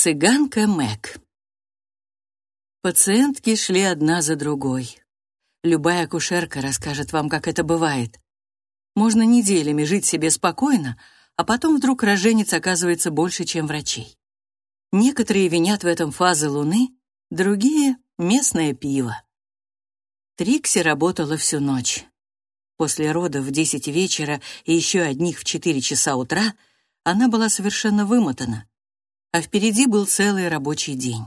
Цыганка Мэг. Пациентки шли одна за другой. Любая акушерка расскажет вам, как это бывает. Можно неделями жить себе спокойно, а потом вдруг роженец оказывается больше, чем врачей. Некоторые винят в этом фазы Луны, другие — местное пиво. Трикси работала всю ночь. После родов в 10 вечера и еще одних в 4 часа утра она была совершенно вымотана а впереди был целый рабочий день.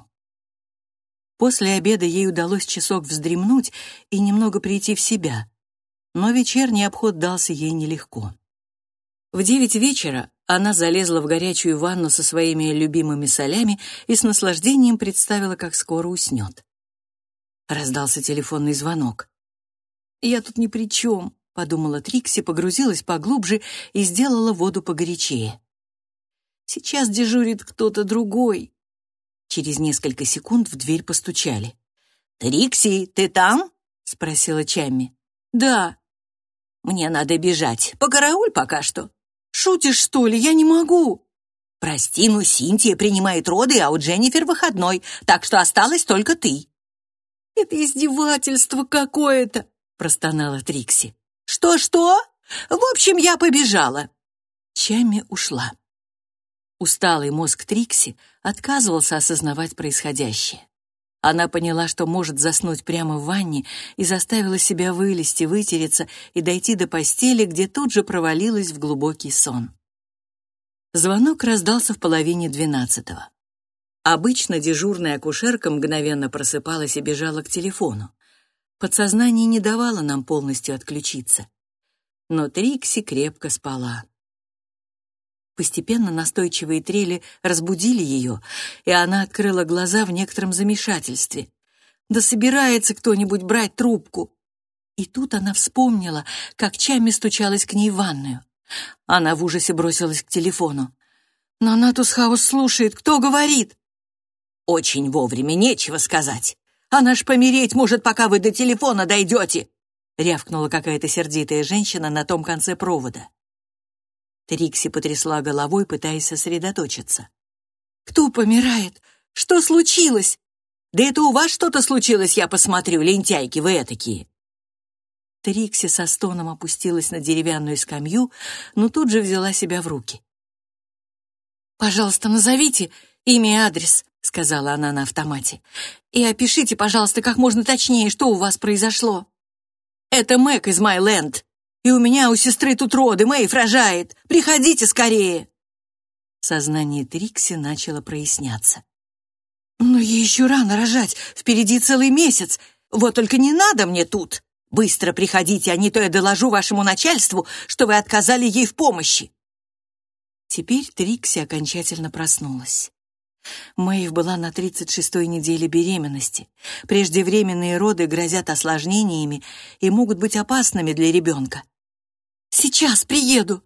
После обеда ей удалось часок вздремнуть и немного прийти в себя, но вечерний обход дался ей нелегко. В девять вечера она залезла в горячую ванну со своими любимыми солями и с наслаждением представила, как скоро уснет. Раздался телефонный звонок. «Я тут ни при чем», — подумала Трикси, погрузилась поглубже и сделала воду погорячее. Сейчас дежурит кто-то другой. Через несколько секунд в дверь постучали. «Трикси, ты там?» — спросила Чамми. «Да». «Мне надо бежать. Покарауль пока что». «Шутишь, что ли? Я не могу». «Прости, но Синтия принимает роды, а у Дженнифер выходной, так что осталась только ты». «Это издевательство какое-то», — простонала Трикси. «Что-что? В общем, я побежала». Чами ушла. Усталый мозг Трикси отказывался осознавать происходящее. Она поняла, что может заснуть прямо в ванне, и заставила себя вылезти, вытереться и дойти до постели, где тут же провалилась в глубокий сон. Звонок раздался в половине двенадцатого. Обычно дежурная акушерка мгновенно просыпалась и бежала к телефону. Подсознание не давало нам полностью отключиться. Но Трикси крепко спала. Постепенно настойчивые трели разбудили ее, и она открыла глаза в некотором замешательстве. Да собирается кто-нибудь брать трубку. И тут она вспомнила, как Чами стучалась к ней в ванную. Она в ужасе бросилась к телефону. «Но Натус Хаус слушает, кто говорит?» «Очень вовремя, нечего сказать. Она ж помереть может, пока вы до телефона дойдете!» рявкнула какая-то сердитая женщина на том конце провода. Трикси потрясла головой, пытаясь сосредоточиться. «Кто помирает? Что случилось?» «Да это у вас что-то случилось, я посмотрю, лентяйки вы этакие!» Трикси со стоном опустилась на деревянную скамью, но тут же взяла себя в руки. «Пожалуйста, назовите имя и адрес», — сказала она на автомате. «И опишите, пожалуйста, как можно точнее, что у вас произошло». «Это Мэг из Майленд», и у меня у сестры тут роды, Мэйв рожает. Приходите скорее!» Сознание Трикси начало проясняться. «Но ей еще рано рожать, впереди целый месяц. Вот только не надо мне тут. Быстро приходите, а не то я доложу вашему начальству, что вы отказали ей в помощи». Теперь Трикси окончательно проснулась. Мэйв была на 36-й неделе беременности. Преждевременные роды грозят осложнениями и могут быть опасными для ребенка. Сейчас приеду!»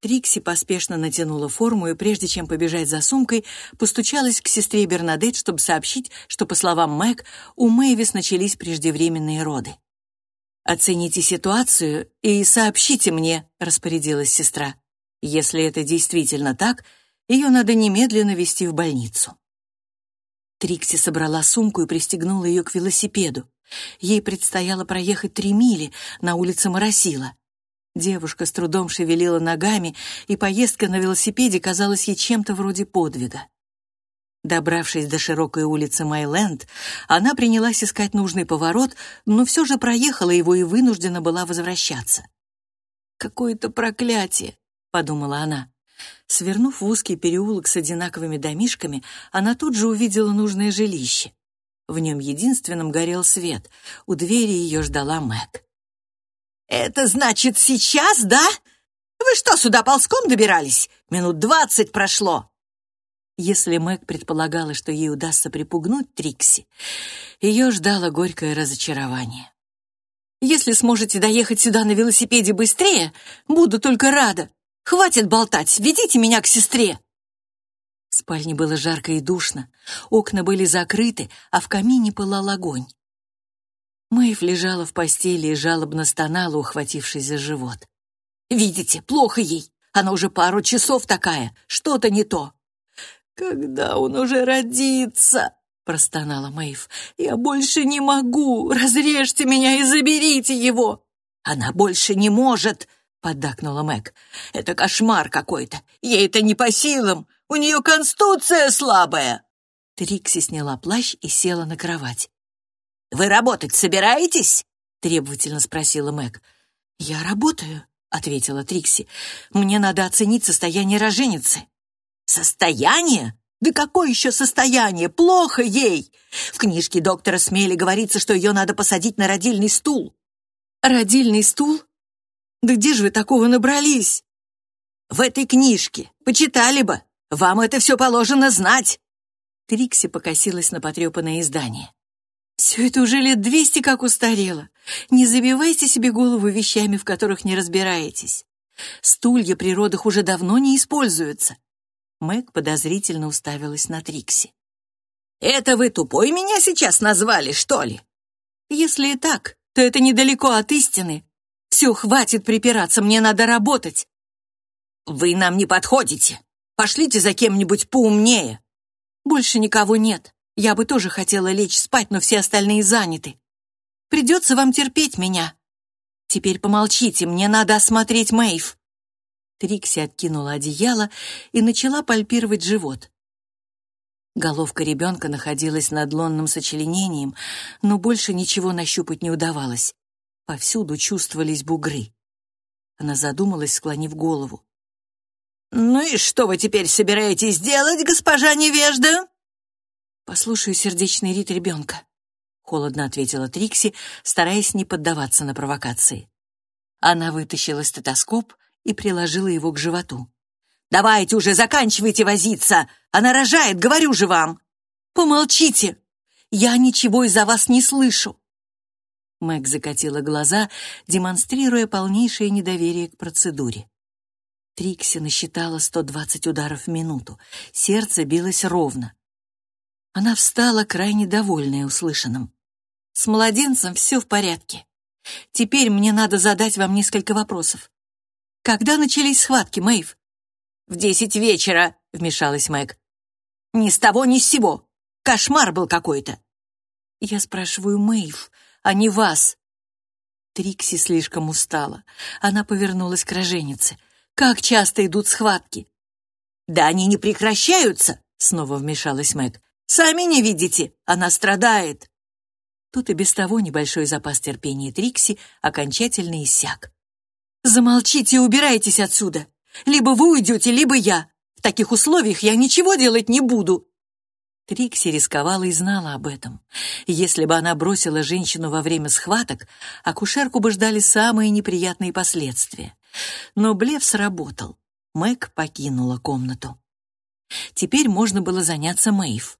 Трикси поспешно натянула форму и, прежде чем побежать за сумкой, постучалась к сестре Бернадет, чтобы сообщить, что, по словам Мэг, у Мэйвис начались преждевременные роды. «Оцените ситуацию и сообщите мне», — распорядилась сестра. «Если это действительно так, ее надо немедленно везти в больницу». Трикси собрала сумку и пристегнула ее к велосипеду. Ей предстояло проехать три мили на улице Моросила. Девушка с трудом шевелила ногами, и поездка на велосипеде казалась ей чем-то вроде подвига. Добравшись до широкой улицы Майленд, она принялась искать нужный поворот, но все же проехала его и вынуждена была возвращаться. «Какое-то проклятие!» — подумала она. Свернув в узкий переулок с одинаковыми домишками, она тут же увидела нужное жилище. В нем единственным горел свет. У двери ее ждала Мэг. «Это значит сейчас, да? Вы что, сюда ползком добирались? Минут двадцать прошло!» Если Мэг предполагала, что ей удастся припугнуть Трикси, ее ждало горькое разочарование. «Если сможете доехать сюда на велосипеде быстрее, буду только рада. Хватит болтать, ведите меня к сестре!» В спальне было жарко и душно, окна были закрыты, а в камине пылал огонь. Мэйв лежала в постели и жалобно стонала, ухватившись за живот. «Видите, плохо ей. Она уже пару часов такая. Что-то не то. Когда он уже родится? простонала Мэйв. Я больше не могу. Разрежьте меня и заберите его. Она больше не может, поддакнула Мэг. Это кошмар какой-то. Ей это не по силам. У нее конституция слабая. Трикси сняла плащ и села на кровать. «Вы работать собираетесь?» — требовательно спросила Мэг. «Я работаю», — ответила Трикси. «Мне надо оценить состояние роженицы». «Состояние? Да какое еще состояние? Плохо ей! В книжке доктора Смели говорится, что ее надо посадить на родильный стул». «Родильный стул? Да где же вы такого набрались?» «В этой книжке. Почитали бы. Вам это все положено знать». Трикси покосилась на потрепанное издание. «Все это уже лет двести как устарело. Не забивайте себе голову вещами, в которых не разбираетесь. Стулья при родах уже давно не используются». Мэг подозрительно уставилась на Трикси. «Это вы тупой меня сейчас назвали, что ли?» «Если и так, то это недалеко от истины. Все, хватит припираться, мне надо работать». «Вы нам не подходите. Пошлите за кем-нибудь поумнее», больше никого нет. Я бы тоже хотела лечь спать, но все остальные заняты. Придется вам терпеть меня. Теперь помолчите, мне надо осмотреть Мэйв». Трикси откинула одеяло и начала пальпировать живот. Головка ребенка находилась над лонным сочленением, но больше ничего нащупать не удавалось. Повсюду чувствовались бугры. Она задумалась, склонив голову. «Ну и что вы теперь собираетесь делать, госпожа невежда?» «Послушаю сердечный рит ребенка», — холодно ответила Трикси, стараясь не поддаваться на провокации. Она вытащила стетоскоп и приложила его к животу. «Давайте уже, заканчивайте возиться! Она рожает, говорю же вам!» «Помолчите! Я ничего из-за вас не слышу!» Мэг закатила глаза, демонстрируя полнейшее недоверие к процедуре. Трикси насчитала 120 ударов в минуту. Сердце билось ровно. Она встала, крайне довольная услышанным. «С младенцем все в порядке. Теперь мне надо задать вам несколько вопросов. Когда начались схватки, Мэйв?» «В десять вечера», — вмешалась Мэг. «Ни с того, ни с сего. Кошмар был какой-то». «Я спрашиваю Мэйв, а не вас». Трикси слишком устала. Она повернулась к роженице. Как часто идут схватки?» «Да они не прекращаются», — снова вмешалась Мэг. «Сами не видите, она страдает». Тут и без того небольшой запас терпения Трикси окончательно иссяк. «Замолчите и убирайтесь отсюда. Либо вы уйдете, либо я. В таких условиях я ничего делать не буду». Трикси рисковала и знала об этом. Если бы она бросила женщину во время схваток, акушерку бы ждали самые неприятные последствия. Но блеф сработал. Мэг покинула комнату. Теперь можно было заняться Мэйв.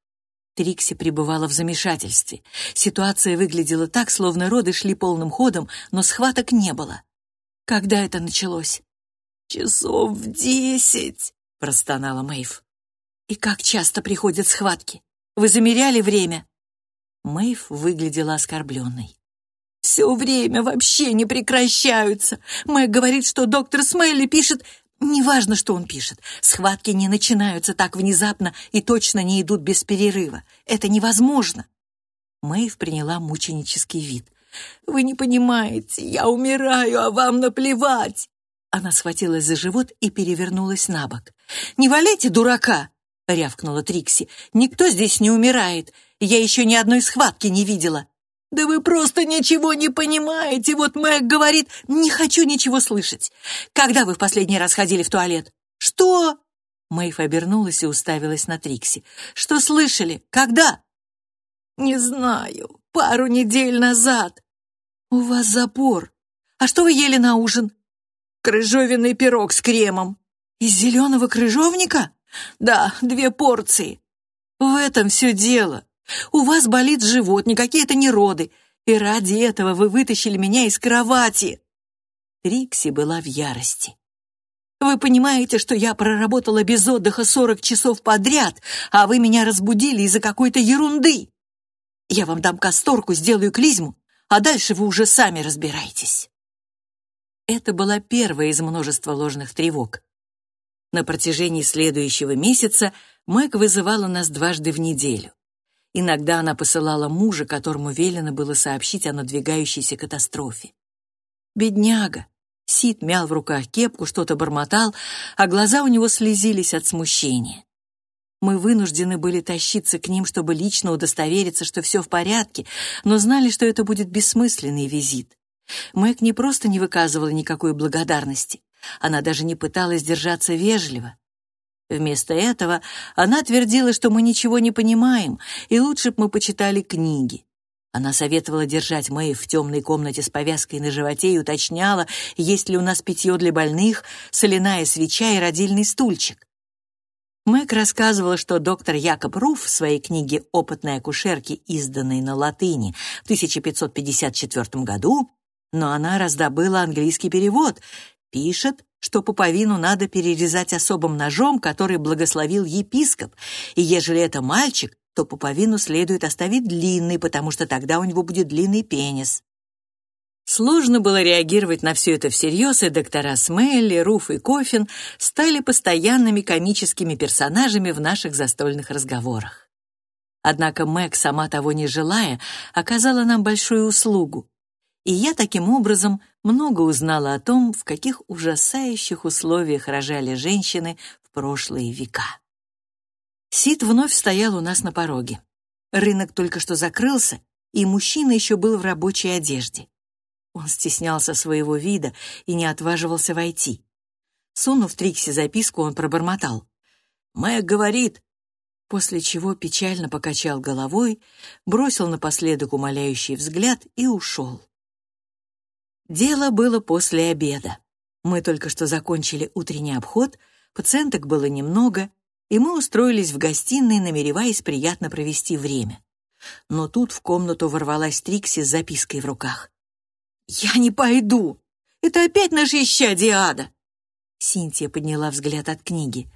Трикси пребывала в замешательстве. Ситуация выглядела так, словно роды шли полным ходом, но схваток не было. Когда это началось? «Часов в десять», — простонала Мэйв. «И как часто приходят схватки? Вы замеряли время?» Мэйв выглядела оскорбленной все время вообще не прекращаются. Мэг говорит, что доктор Смейли пишет... Неважно, что он пишет. Схватки не начинаются так внезапно и точно не идут без перерыва. Это невозможно. Мэйв приняла мученический вид. «Вы не понимаете, я умираю, а вам наплевать!» Она схватилась за живот и перевернулась на бок. «Не валяйте дурака!» — рявкнула Трикси. «Никто здесь не умирает. Я еще ни одной схватки не видела. «Да вы просто ничего не понимаете! Вот Мэг говорит, не хочу ничего слышать! Когда вы в последний раз ходили в туалет?» «Что?» Мэйф обернулась и уставилась на Трикси. «Что слышали? Когда?» «Не знаю. Пару недель назад». «У вас запор. А что вы ели на ужин?» «Крыжовенный пирог с кремом». «Из зеленого крыжовника?» «Да, две порции». «В этом все дело. У вас болит живот, никакие это не роды, и ради этого вы вытащили меня из кровати!» Рикси была в ярости. «Вы понимаете, что я проработала без отдыха сорок часов подряд, а вы меня разбудили из-за какой-то ерунды? Я вам дам касторку, сделаю клизму, а дальше вы уже сами разбирайтесь». Это была первая из множества ложных тревог. На протяжении следующего месяца Мэг вызывала нас дважды в неделю. Иногда она посылала мужа, которому велено было сообщить о надвигающейся катастрофе. Бедняга. Сид мял в руках кепку, что-то бормотал, а глаза у него слезились от смущения. Мы вынуждены были тащиться к ним, чтобы лично удостовериться, что все в порядке, но знали, что это будет бессмысленный визит. Мэг не просто не выказывала никакой благодарности, она даже не пыталась держаться вежливо. Вместо этого она твердила, что мы ничего не понимаем, и лучше бы мы почитали книги. Она советовала держать Мэй в темной комнате с повязкой на животе и уточняла, есть ли у нас питье для больных, соляная свеча и родильный стульчик. Мэг рассказывала, что доктор Якоб Руф в своей книге «Опытной акушерки», изданной на латыни в 1554 году, но она раздобыла английский перевод, пишет, что пуповину надо перерезать особым ножом, который благословил епископ, и ежели это мальчик, то пуповину следует оставить длинной, потому что тогда у него будет длинный пенис. Сложно было реагировать на все это всерьез, и доктора Смелли, Руф и Кофин стали постоянными комическими персонажами в наших застольных разговорах. Однако Мэг, сама того не желая, оказала нам большую услугу, и я таким образом много узнала о том, в каких ужасающих условиях рожали женщины в прошлые века. Сид вновь стоял у нас на пороге. Рынок только что закрылся, и мужчина еще был в рабочей одежде. Он стеснялся своего вида и не отваживался войти. Сунув Трикси записку, он пробормотал. «Мэг говорит!» После чего печально покачал головой, бросил напоследок умоляющий взгляд и ушел. Дело было после обеда. Мы только что закончили утренний обход, пациенток было немного, и мы устроились в гостиной, намереваясь приятно провести время. Но тут в комнату ворвалась Трикси с запиской в руках. «Я не пойду! Это опять наши исчадия ада!» Синтия подняла взгляд от книги.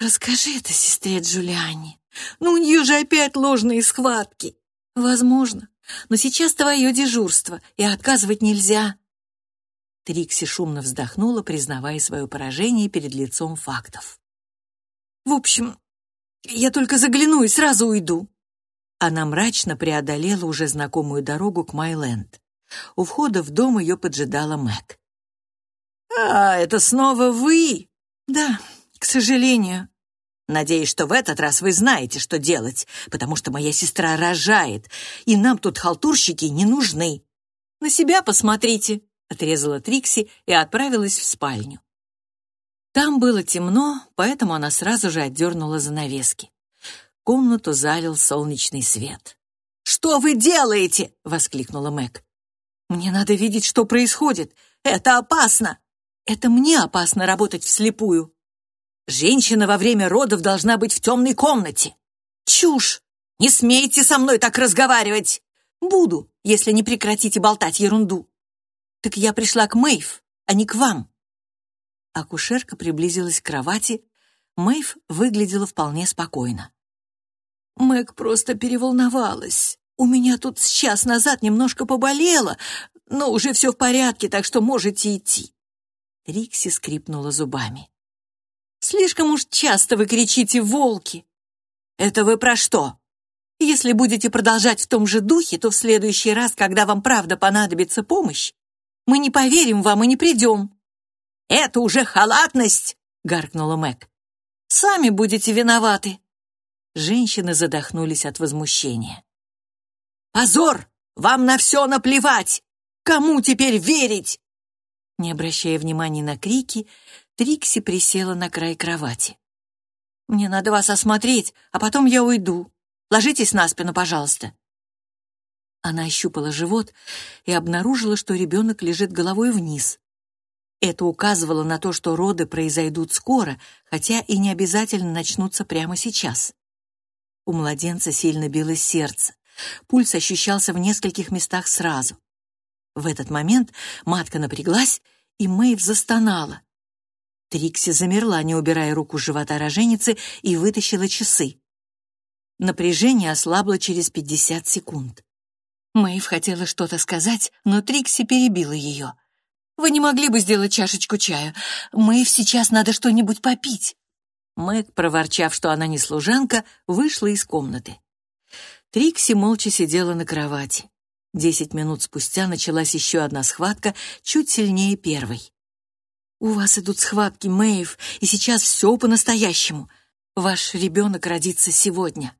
«Расскажи это сестре Джулиане. Ну, у нее же опять ложные схватки. Возможно, но сейчас твое дежурство, и отказывать нельзя». Трикси шумно вздохнула, признавая свое поражение перед лицом фактов. «В общем, я только загляну и сразу уйду». Она мрачно преодолела уже знакомую дорогу к Майленд. У входа в дом ее поджидала Мэг. «А, это снова вы?» «Да, к сожалению». «Надеюсь, что в этот раз вы знаете, что делать, потому что моя сестра рожает, и нам тут халтурщики не нужны». «На себя посмотрите», — отрезала Трикси и отправилась в спальню. Там было темно, поэтому она сразу же отдернула занавески. Комнату залил солнечный свет. «Что вы делаете?» — воскликнула Мэг. Мне надо видеть, что происходит. Это опасно. Это мне опасно работать вслепую. Женщина во время родов должна быть в темной комнате. Чушь! Не смейте со мной так разговаривать. Буду, если не прекратите болтать ерунду. Так я пришла к Мэйв, а не к вам. Акушерка приблизилась к кровати. Мэйв выглядела вполне спокойно. Мэг просто переволновалась. У меня тут с час назад немножко поболело, но уже все в порядке, так что можете идти». Рикси скрипнула зубами. «Слишком уж часто вы кричите «волки». Это вы про что? Если будете продолжать в том же духе, то в следующий раз, когда вам правда понадобится помощь, мы не поверим вам и не придем». «Это уже халатность!» — гаркнула Мэг. «Сами будете виноваты». Женщины задохнулись от возмущения. Позор! Вам на все наплевать! Кому теперь верить?» Не обращая внимания на крики, Трикси присела на край кровати. «Мне надо вас осмотреть, а потом я уйду. Ложитесь на спину, пожалуйста». Она ощупала живот и обнаружила, что ребенок лежит головой вниз. Это указывало на то, что роды произойдут скоро, хотя и не обязательно начнутся прямо сейчас. У младенца сильно билось сердце. Пульс ощущался в нескольких местах сразу. В этот момент матка напряглась, и Мэйв застонала. Трикси замерла, не убирая руку с живота роженицы, и вытащила часы. Напряжение ослабло через 50 секунд. Мэйв хотела что-то сказать, но Трикси перебила ее. «Вы не могли бы сделать чашечку чая? Мэйв сейчас надо что-нибудь попить». Мэг, проворчав, что она не служанка, вышла из комнаты. Трикси молча сидела на кровати. Десять минут спустя началась еще одна схватка, чуть сильнее первой. «У вас идут схватки, Мэйв, и сейчас все по-настоящему. Ваш ребенок родится сегодня».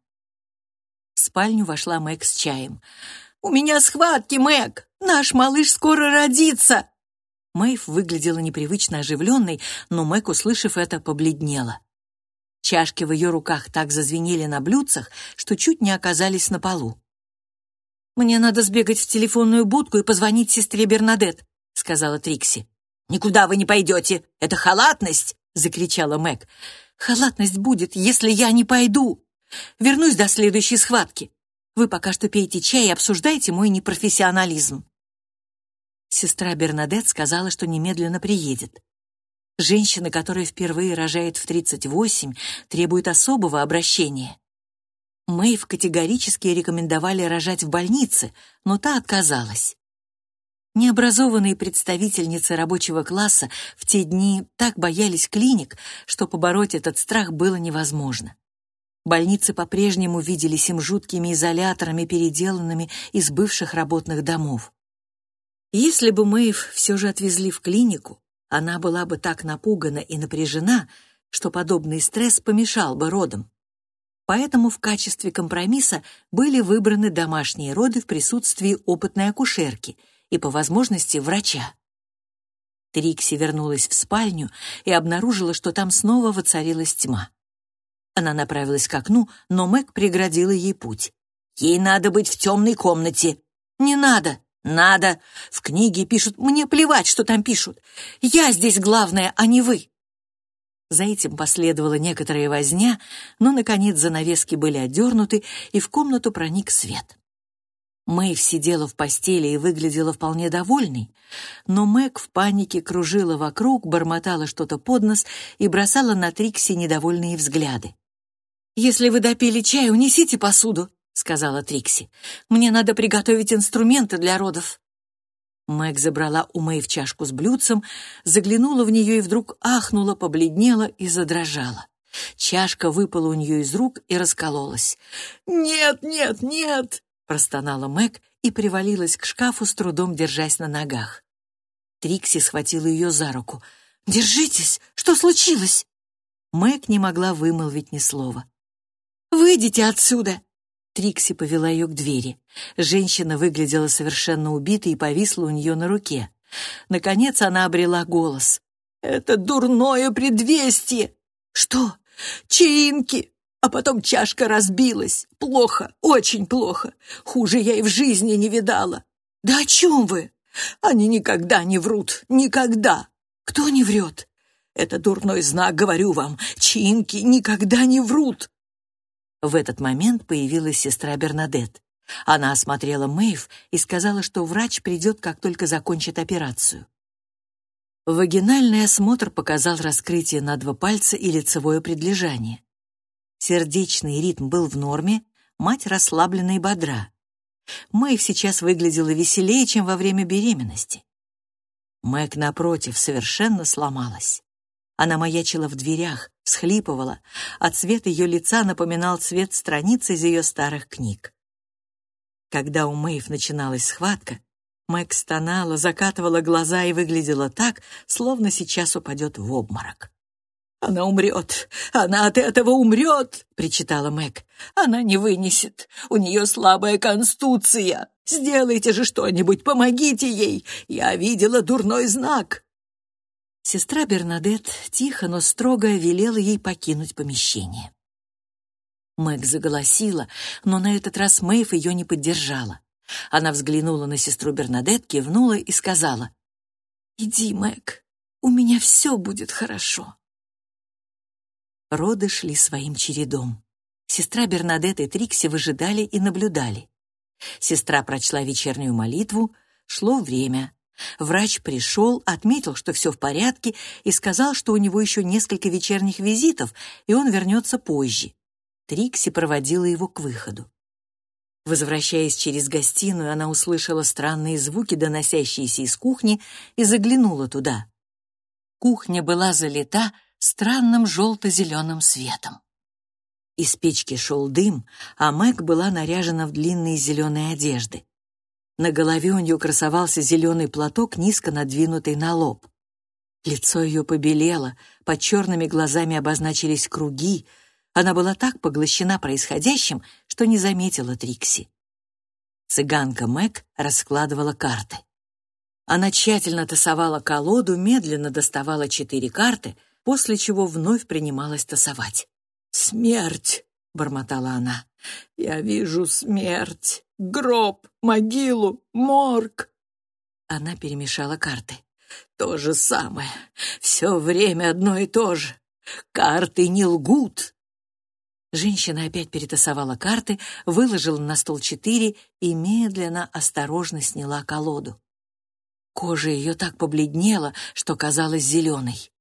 В спальню вошла Мэг с чаем. «У меня схватки, Мэг! Наш малыш скоро родится!» Мэйв выглядела непривычно оживленной, но Мэг, услышав это, побледнела. Чашки в ее руках так зазвенели на блюдцах, что чуть не оказались на полу. «Мне надо сбегать в телефонную будку и позвонить сестре Бернадет», — сказала Трикси. «Никуда вы не пойдете! Это халатность!» — закричала Мэг. «Халатность будет, если я не пойду. Вернусь до следующей схватки. Вы пока что пейте чай и обсуждайте мой непрофессионализм». Сестра Бернадет сказала, что немедленно приедет. Женщина, которая впервые рожает в 38, требует особого обращения. Мэйв категорически рекомендовали рожать в больнице, но та отказалась. Необразованные представительницы рабочего класса в те дни так боялись клиник, что побороть этот страх было невозможно. Больницы по-прежнему виделись им жуткими изоляторами, переделанными из бывших работных домов. Если бы Мэйв все же отвезли в клинику, она была бы так напугана и напряжена, что подобный стресс помешал бы родам. Поэтому в качестве компромисса были выбраны домашние роды в присутствии опытной акушерки и, по возможности, врача. Трикси вернулась в спальню и обнаружила, что там снова воцарилась тьма. Она направилась к окну, но Мэг преградила ей путь. «Ей надо быть в темной комнате». «Не надо», «Надо. В книге пишут. Мне плевать, что там пишут. Я здесь главная, а не вы». За этим последовала некоторая возня, но, наконец, занавески были отдернуты, и в комнату проник свет. Мэйв сидела в постели и выглядела вполне довольной, но Мэг в панике кружила вокруг, бормотала что-то под нос и бросала на Трикси недовольные взгляды. «Если вы допили чай, унесите посуду», — сказала Трикси. «Мне надо приготовить инструменты для родов». Мэг забрала у Мэй в чашку с блюдцем, заглянула в нее и вдруг ахнула, побледнела и задрожала. Чашка выпала у нее из рук и раскололась. «Нет, нет, нет!» — простонала Мэг и привалилась к шкафу, с трудом держась на ногах. Трикси схватила ее за руку. «Держитесь! Что случилось?» Мэг не могла вымолвить ни слова. «Выйдите отсюда!» Трикси повела ее к двери. Женщина выглядела совершенно убитой и повисла у нее на руке. Наконец она обрела голос. «Это дурное предвестие!» «Что? Чаинки!» А потом чашка разбилась. Плохо, очень плохо. Хуже я и в жизни не видала. Да о чем вы? Они никогда не врут. Никогда. Кто не врет? Это дурной знак, говорю вам. Чинки никогда не врут. В этот момент появилась сестра Бернадет. Она осмотрела Мэйв и сказала, что врач придет, как только закончит операцию. Вагинальный осмотр показал раскрытие на два пальца и лицевое предлежание. Сердечный ритм был в норме, мать расслаблена и бодра. Мэйв сейчас выглядела веселее, чем во время беременности. Мэг, напротив, совершенно сломалась. Она маячила в дверях, всхлипывала, а цвет ее лица напоминал цвет страниц из ее старых книг. Когда у Мэйв начиналась схватка, Мэг стонала, закатывала глаза и выглядела так, словно сейчас упадет в обморок. «Она умрет! Она от этого умрет!» — причитала Мэг. «Она не вынесет! У нее слабая конституция! Сделайте же что-нибудь, помогите ей! Я видела дурной знак!» Сестра Бернадет тихо, но строго велела ей покинуть помещение. Мэг заголосила, но на этот раз Мэйв ее не поддержала. Она взглянула на сестру Бернадет, кивнула и сказала, «Иди, Мэг, у меня все будет хорошо». Роды шли своим чередом. Сестра Бернадет и Трикси выжидали и наблюдали. Сестра прочла вечернюю молитву, шло время, Врач пришел, отметил, что все в порядке, и сказал, что у него еще несколько вечерних визитов, и он вернется позже. Трикси проводила его к выходу. Возвращаясь через гостиную, она услышала странные звуки, доносящиеся из кухни, и заглянула туда. Кухня была залита странным желто-зеленым светом. Из печки шел дым, а Мэг была наряжена в длинные зеленые одежды. На голове у нее красовался зеленый платок, низко надвинутый на лоб. Лицо ее побелело, под черными глазами обозначились круги. Она была так поглощена происходящим, что не заметила Трикси. Цыганка Мэг раскладывала карты. Она тщательно тасовала колоду, медленно доставала четыре карты, после чего вновь принималась тасовать. «Смерть!» — бормотала она. «Я вижу смерть! Гроб, могилу, морг!» Она перемешала карты. «То же самое. Все время одно и то же. Карты не лгут!» Женщина опять перетасовала карты, выложила на стол четыре и медленно, осторожно сняла колоду. Кожа ее так побледнела, что казалась зеленой.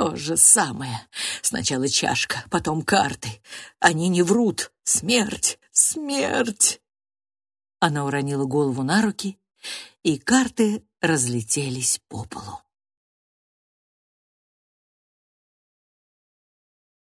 То же самое. Сначала чашка, потом карты. Они не врут. Смерть! Смерть! Она уронила голову на руки, и карты разлетелись по полу.